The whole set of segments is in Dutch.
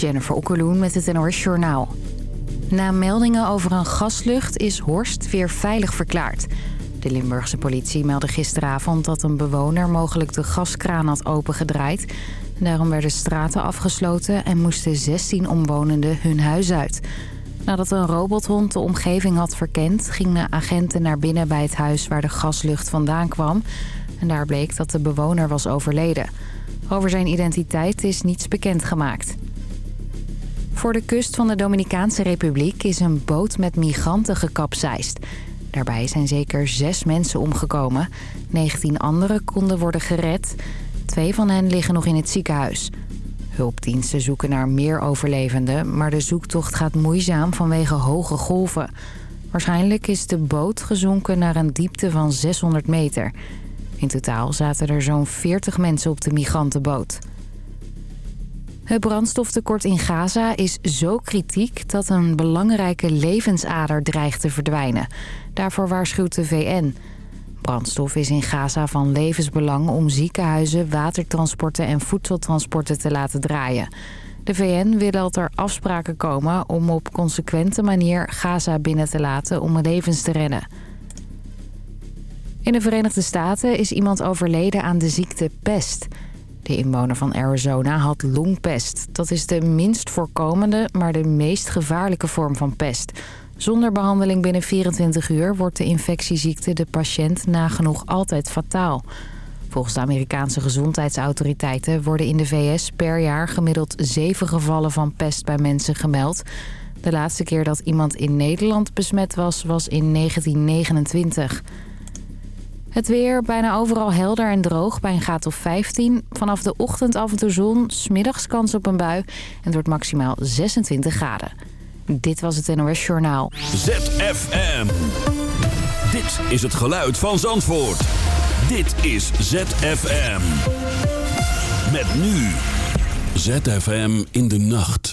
Jennifer Okkeloen met het NOS Journaal. Na meldingen over een gaslucht is Horst weer veilig verklaard. De Limburgse politie meldde gisteravond dat een bewoner mogelijk de gaskraan had opengedraaid. Daarom werden straten afgesloten en moesten 16 omwonenden hun huis uit. Nadat een robothond de omgeving had verkend... gingen agenten naar binnen bij het huis waar de gaslucht vandaan kwam. En daar bleek dat de bewoner was overleden. Over zijn identiteit is niets bekendgemaakt. Voor de kust van de Dominicaanse Republiek is een boot met migranten gekapseist. Daarbij zijn zeker zes mensen omgekomen. 19 anderen konden worden gered. Twee van hen liggen nog in het ziekenhuis. Hulpdiensten zoeken naar meer overlevenden... maar de zoektocht gaat moeizaam vanwege hoge golven. Waarschijnlijk is de boot gezonken naar een diepte van 600 meter. In totaal zaten er zo'n 40 mensen op de migrantenboot. Het brandstoftekort in Gaza is zo kritiek dat een belangrijke levensader dreigt te verdwijnen. Daarvoor waarschuwt de VN. Brandstof is in Gaza van levensbelang om ziekenhuizen, watertransporten en voedseltransporten te laten draaien. De VN wil dat er afspraken komen om op consequente manier Gaza binnen te laten om levens te redden. In de Verenigde Staten is iemand overleden aan de ziekte pest. De inwoner van Arizona had longpest. Dat is de minst voorkomende, maar de meest gevaarlijke vorm van pest. Zonder behandeling binnen 24 uur wordt de infectieziekte de patiënt nagenoeg altijd fataal. Volgens de Amerikaanse gezondheidsautoriteiten worden in de VS per jaar gemiddeld zeven gevallen van pest bij mensen gemeld. De laatste keer dat iemand in Nederland besmet was, was in 1929. Het weer bijna overal helder en droog bij een graad of 15. Vanaf de ochtend af en toe zon, smiddags kans op een bui en het wordt maximaal 26 graden. Dit was het NOS Journaal. ZFM. Dit is het geluid van Zandvoort. Dit is ZFM. Met nu. ZFM in de nacht.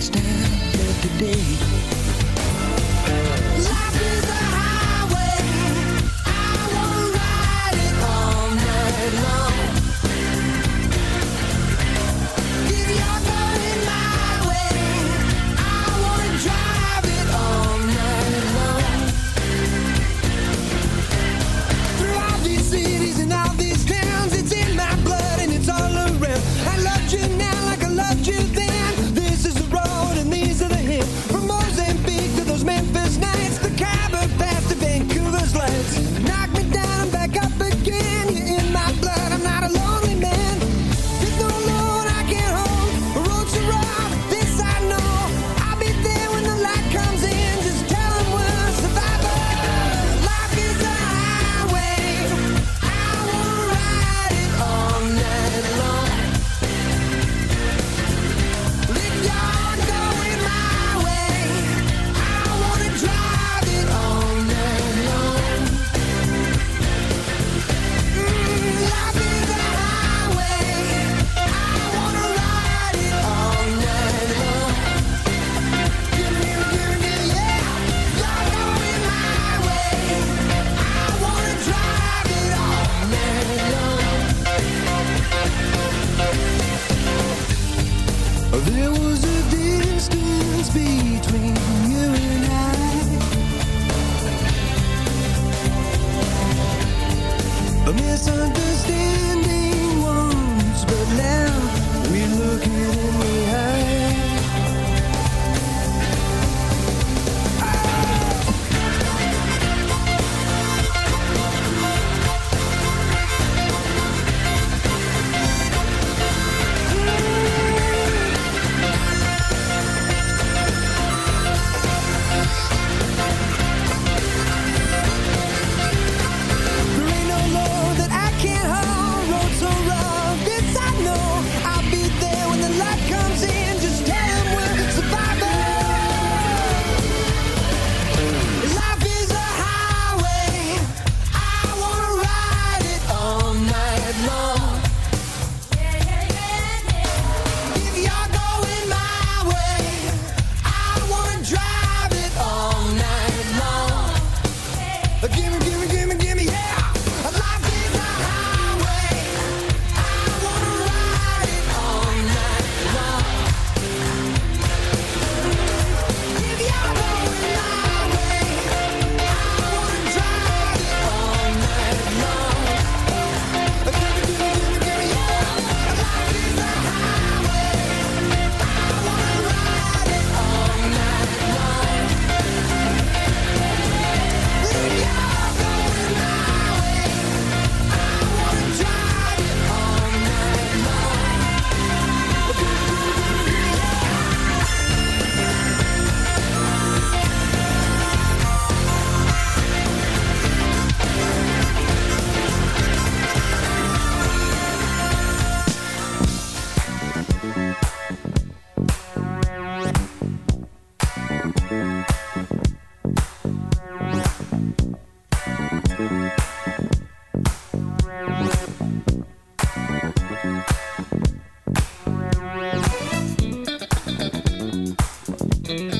Stand up Life is Mm-hmm.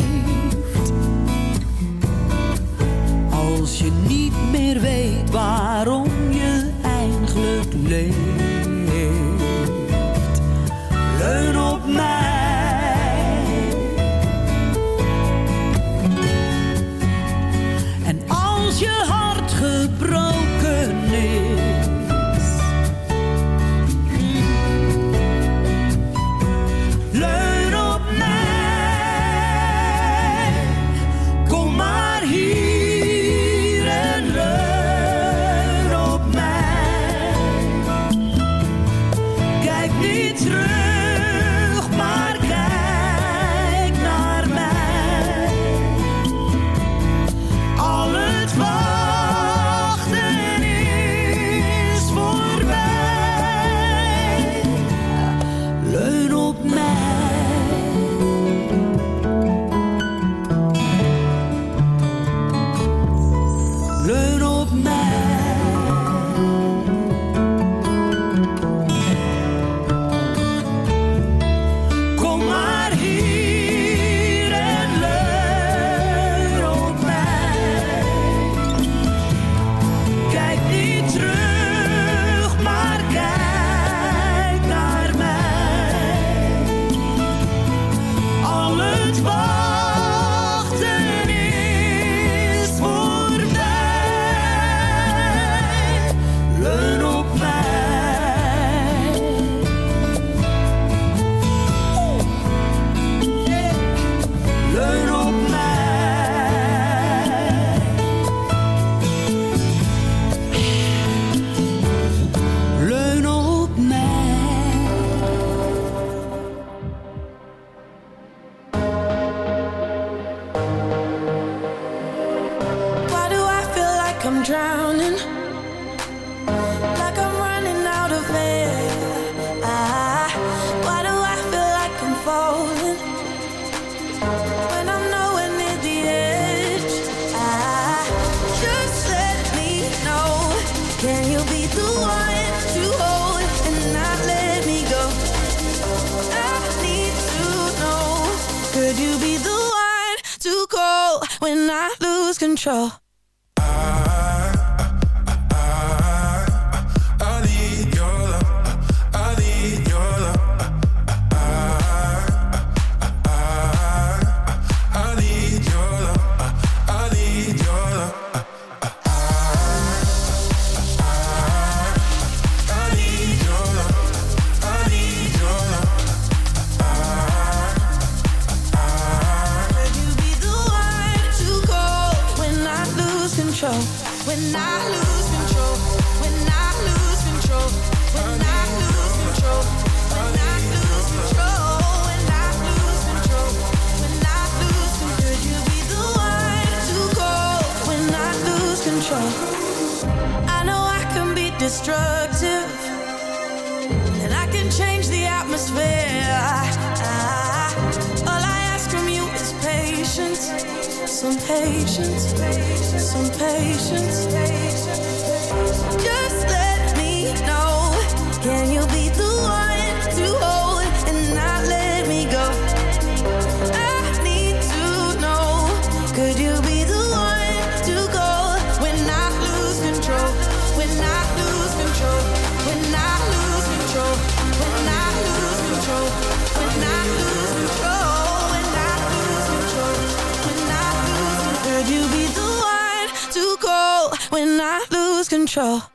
Control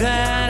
that